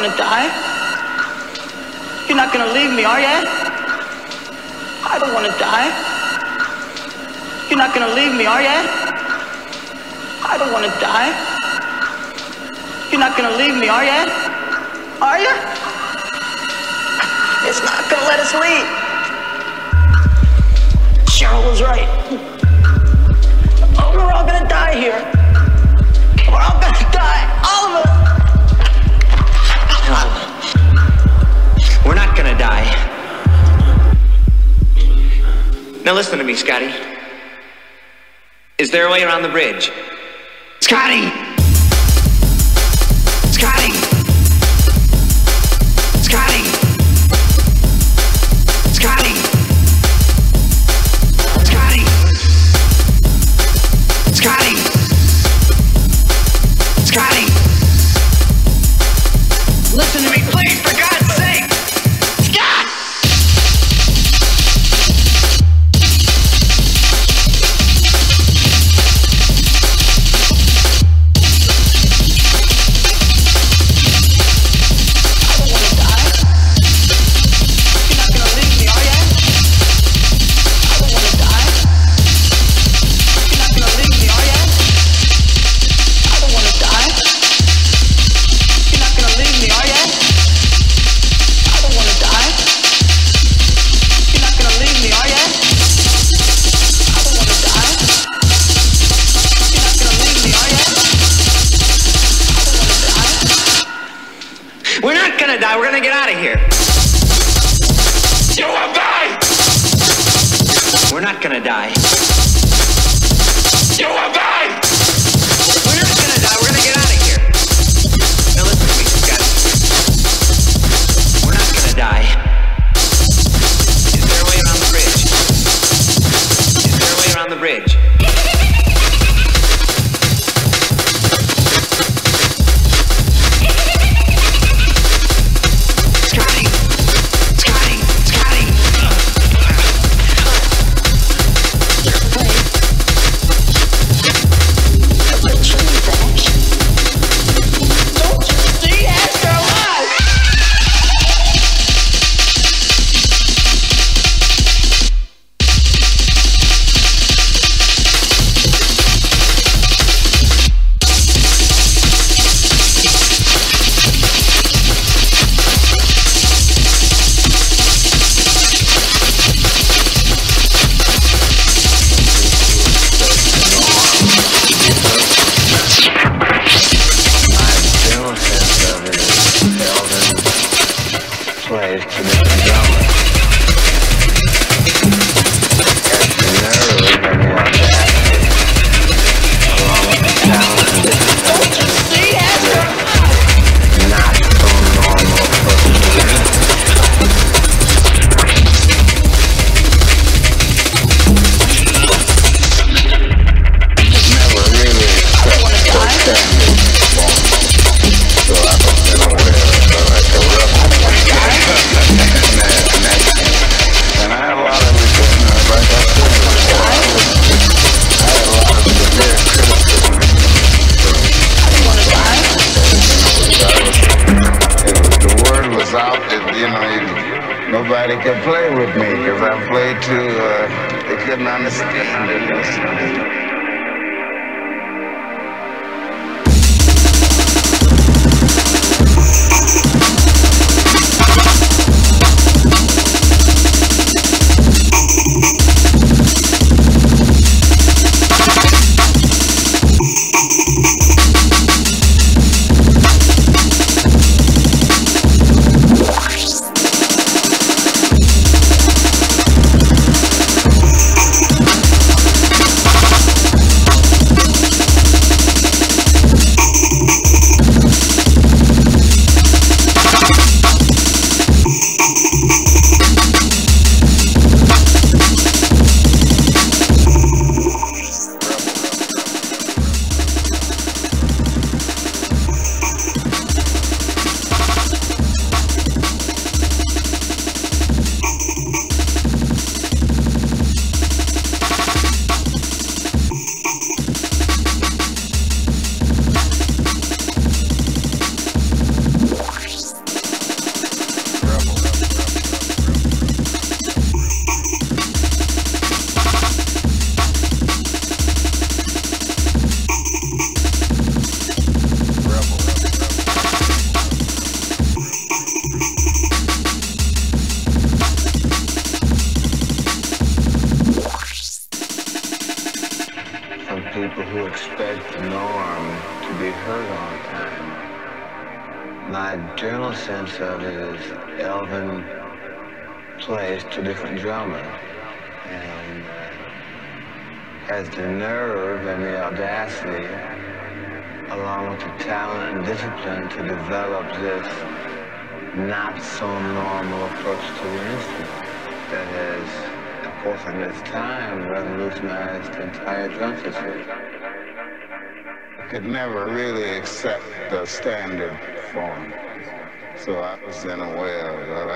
wanna die. You're not gonna leave me, are you? I don't wanna die. You're not gonna leave me, are you? I don't wanna die. You're not gonna leave me, are you? Are ya? It's not gonna let us leave. Cheryl was right. Oh, we're all gonna die here. We're all We're not gonna die. Now listen to me, Scotty. Is there a way around the bridge? Scotty!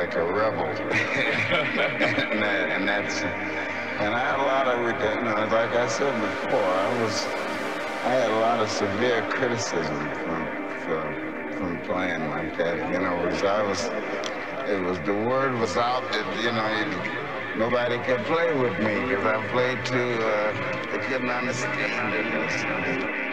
Like a rebel. and, that, and that's, and I had a lot of, you know, like I said before, I was, I had a lot of severe criticism from, from, from playing like that. You know, was, I was, it was, the word was out that, you know, it, nobody could play with me because I played too, uh, they couldn't understand it.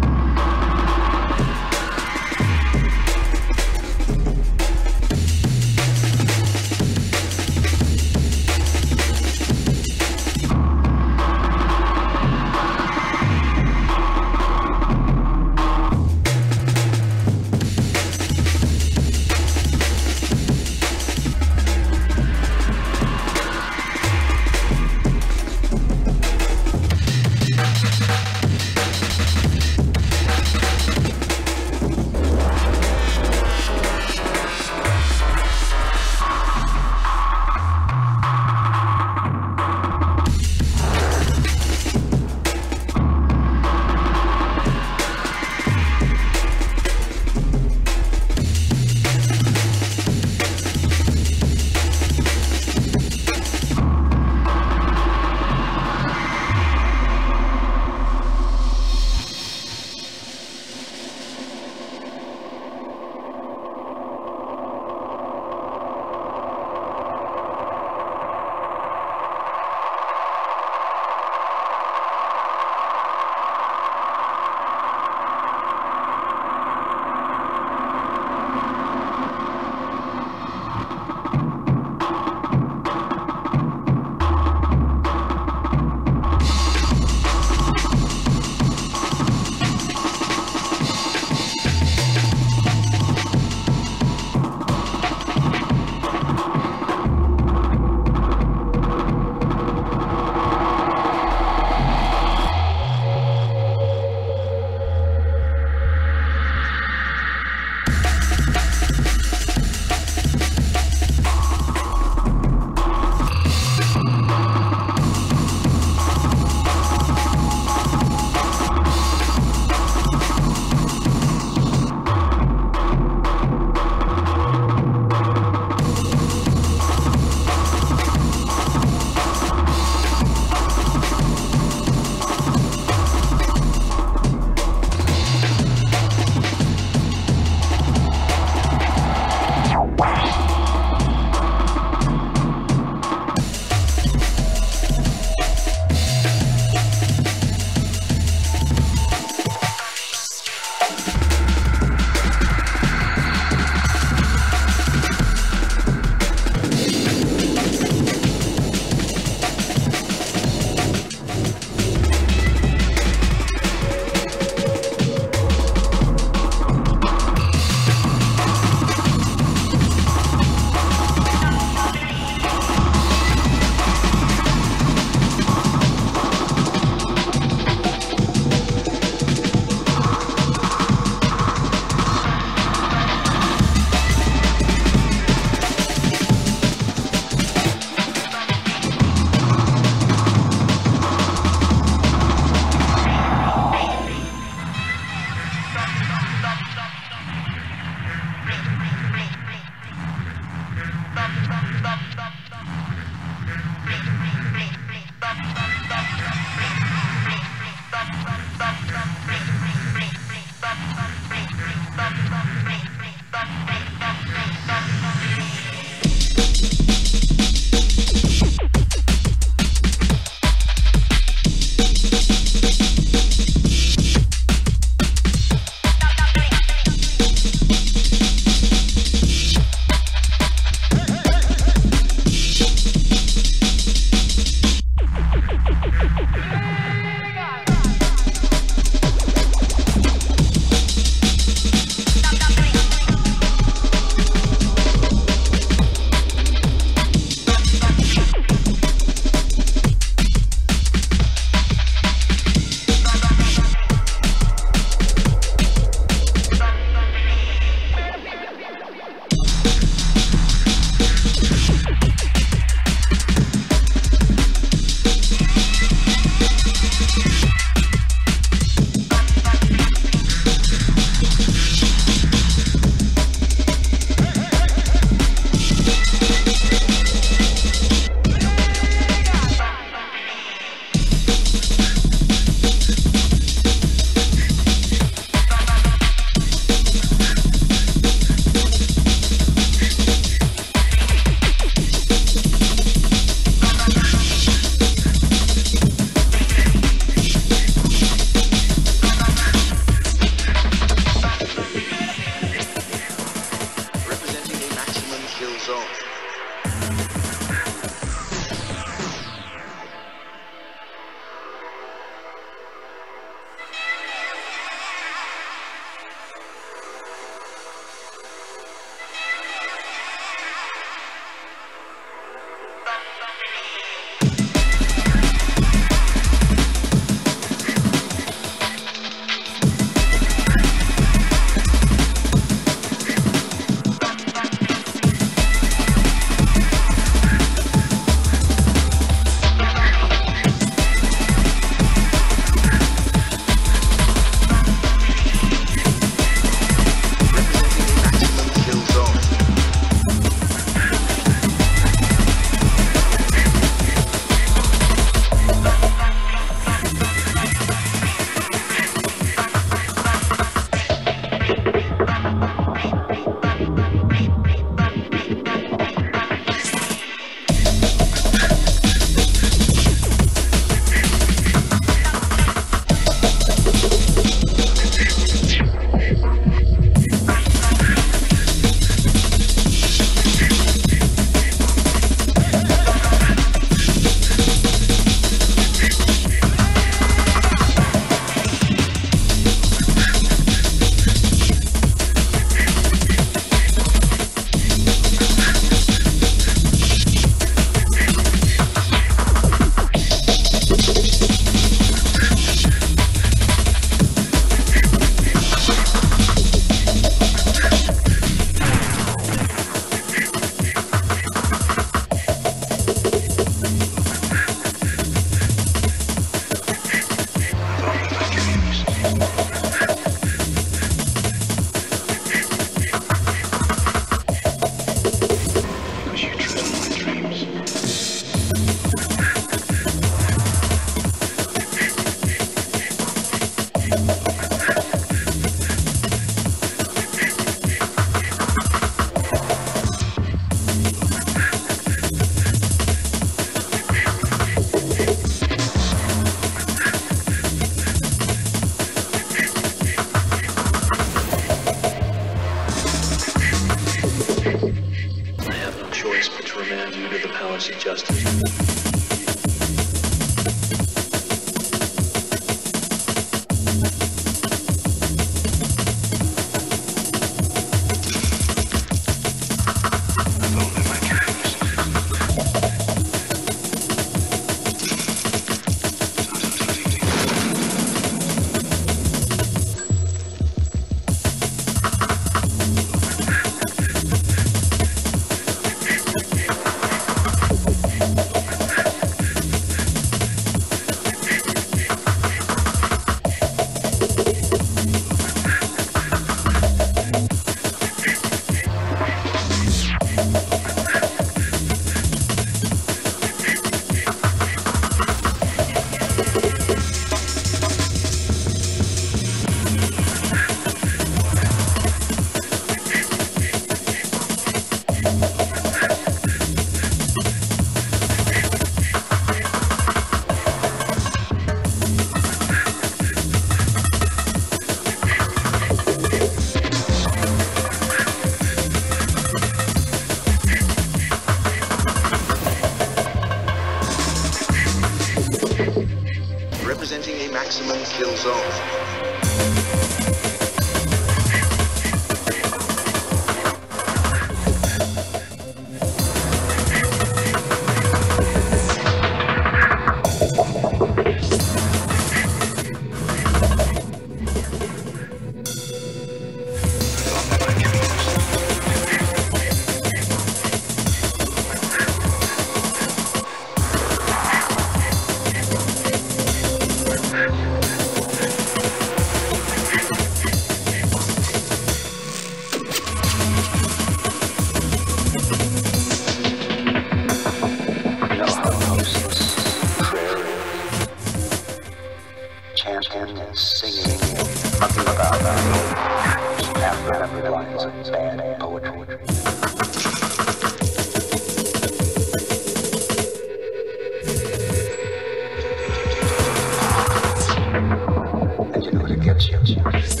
As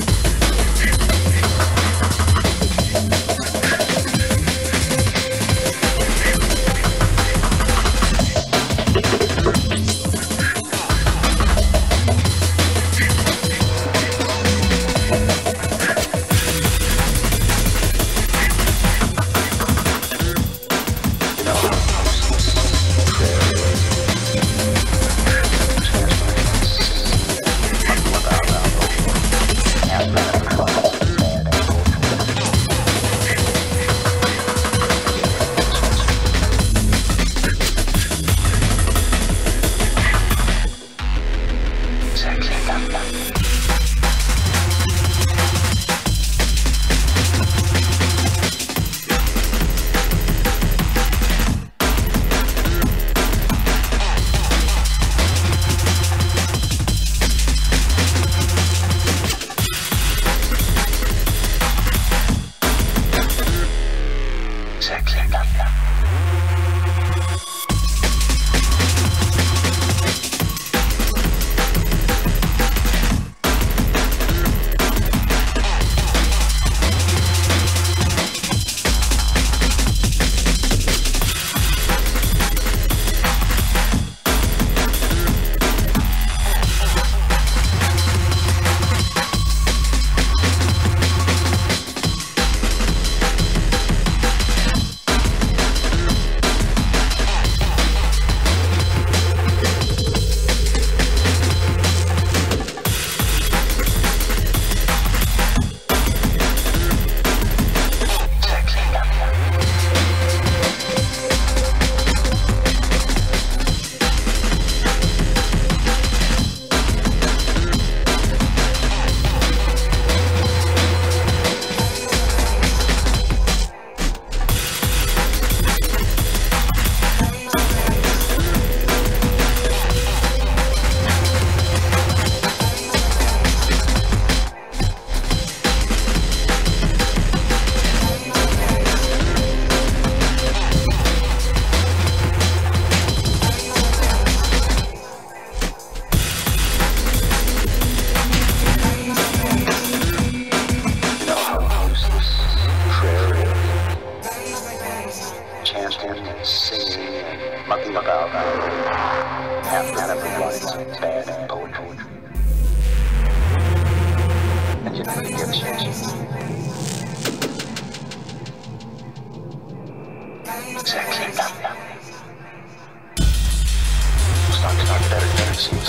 you're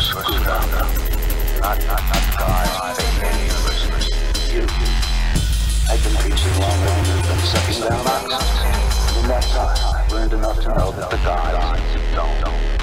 screwed up. Not, not, not You. I've been long, sucking down. In that time, learned enough to know that the gods don't. don't.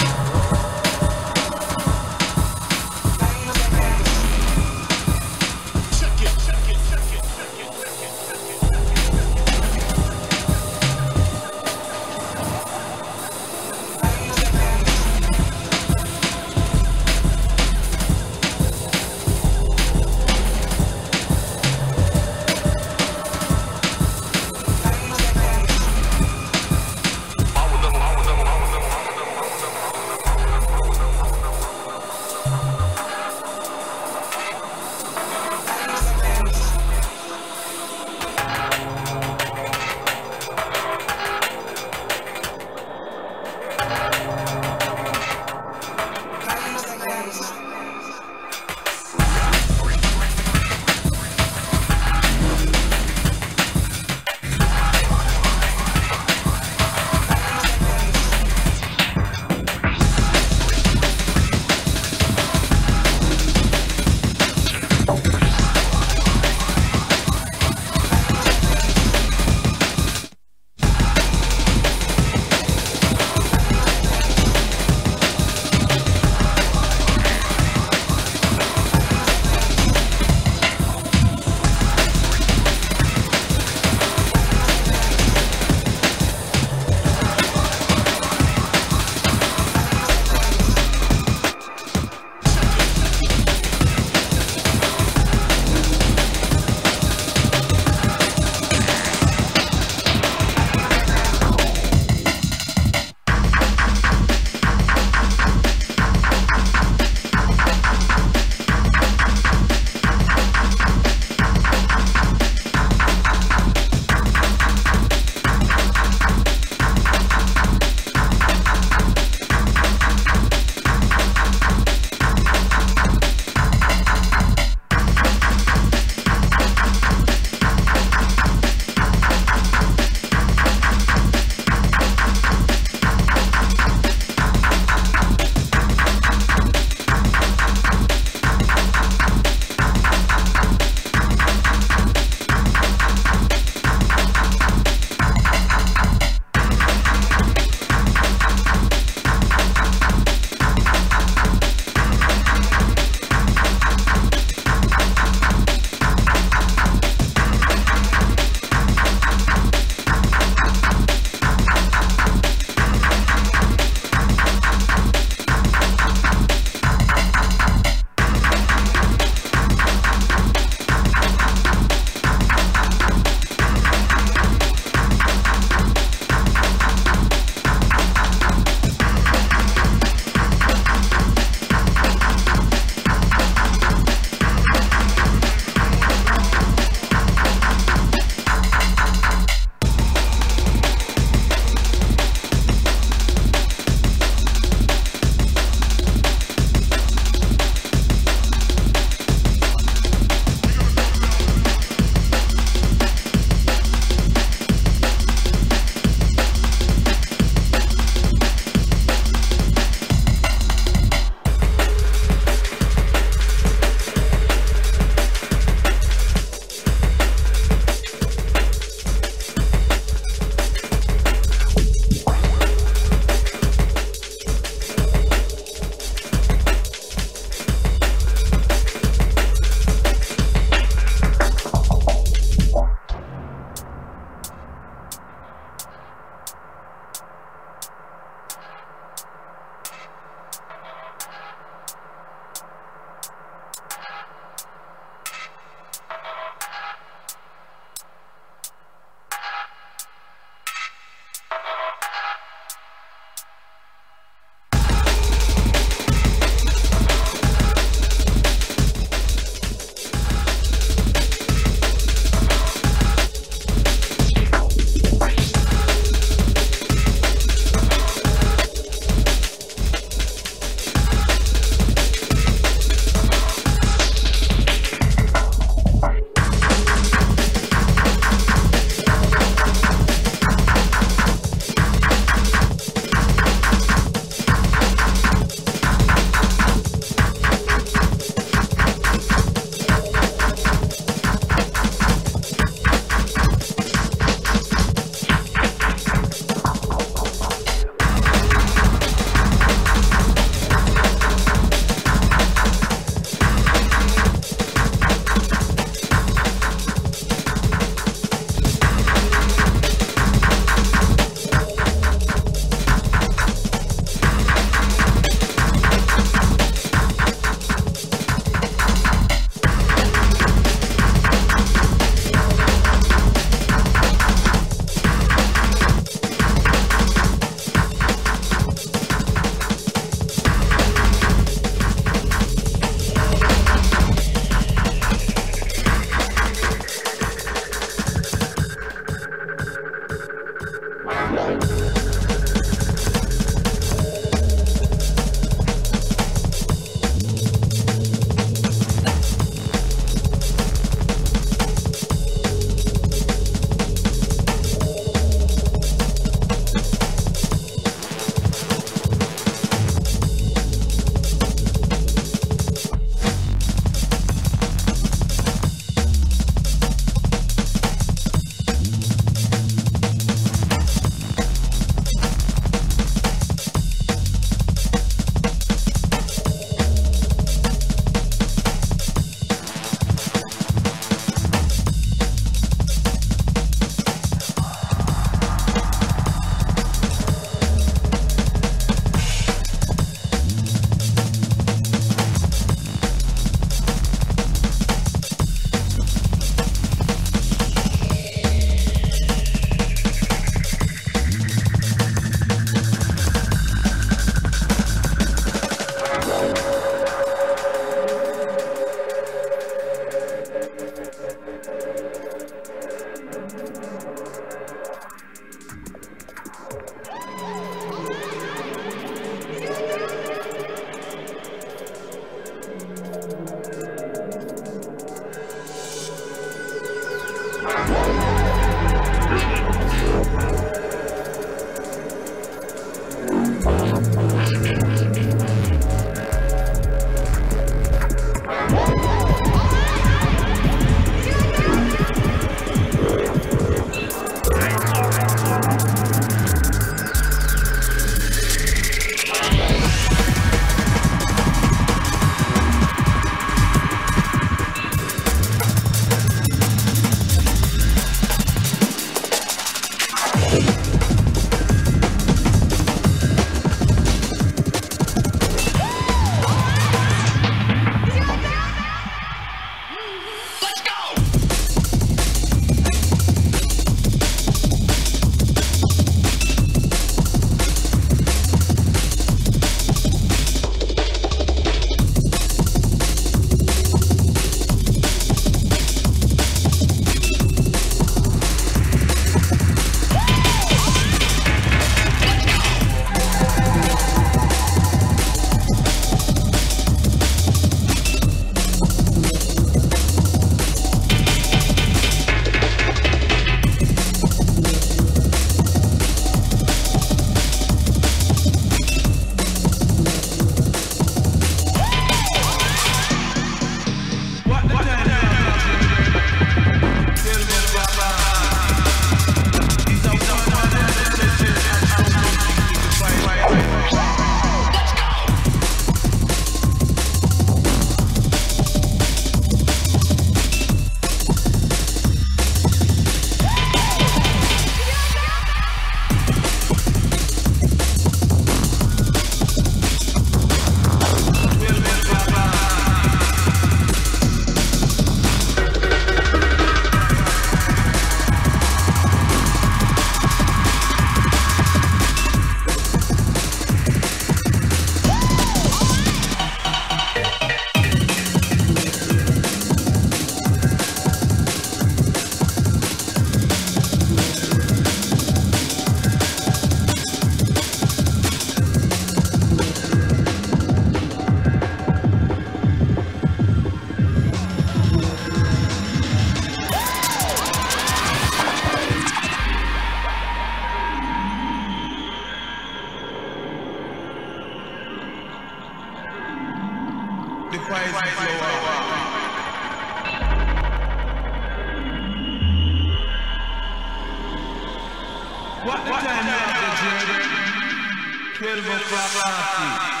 What the time it, Jerry? 12 o'clock